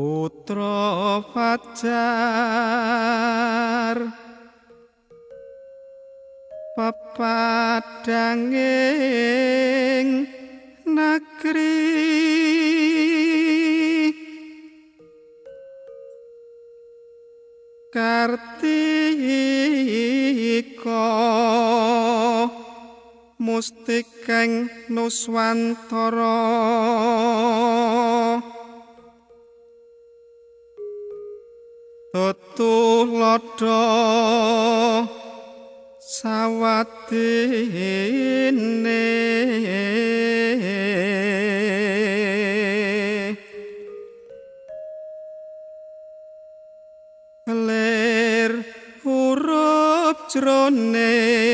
putra fajar. Pepadanging negeri kartika mustikeng nuswantara tutulodo sawadine. Ler hurup jroning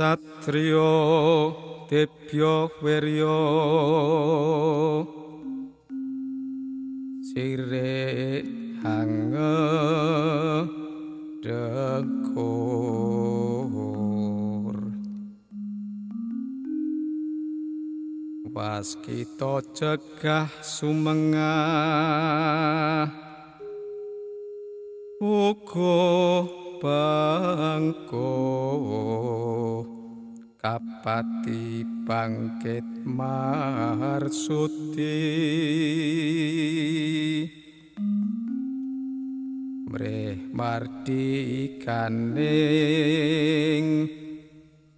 Satrio Debyo Weryo. Sire Hange Dekur Waskita cegah sumengah Ugo bangko kapati bangkit marsudi mreh mardi ikaning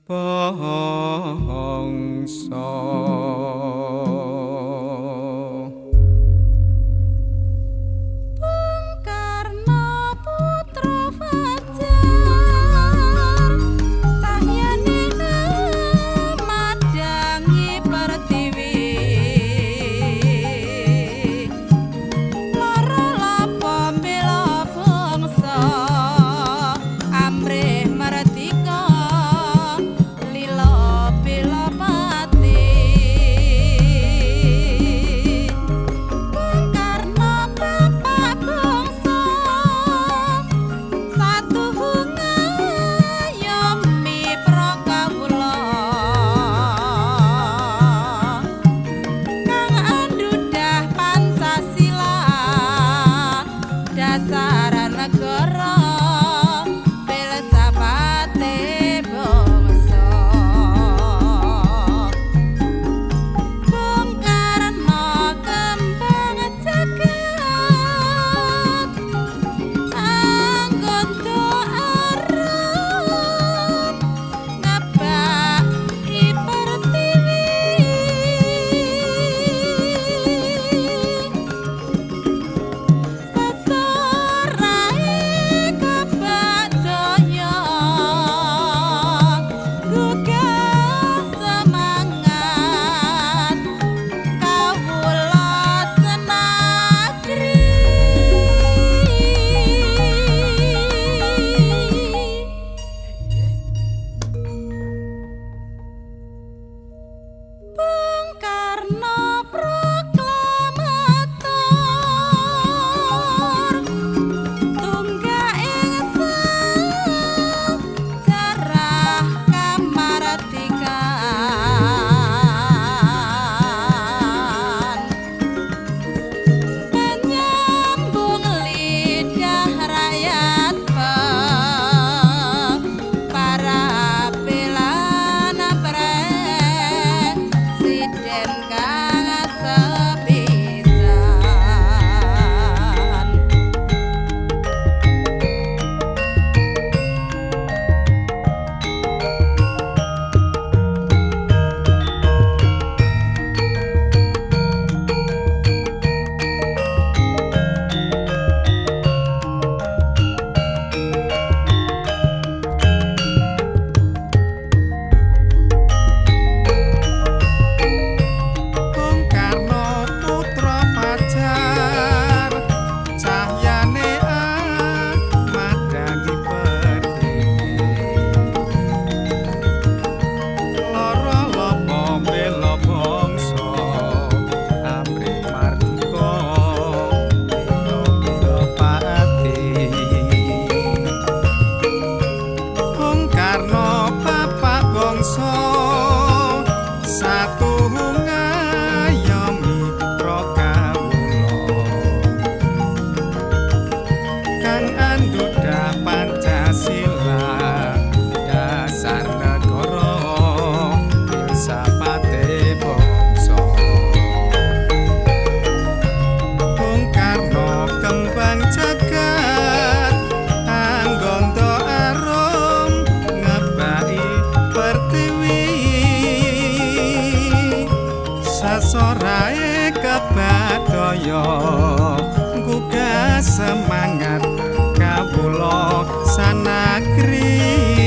bangsa pasar a. sorae kebadaya gugah semangat kabulo sanakri.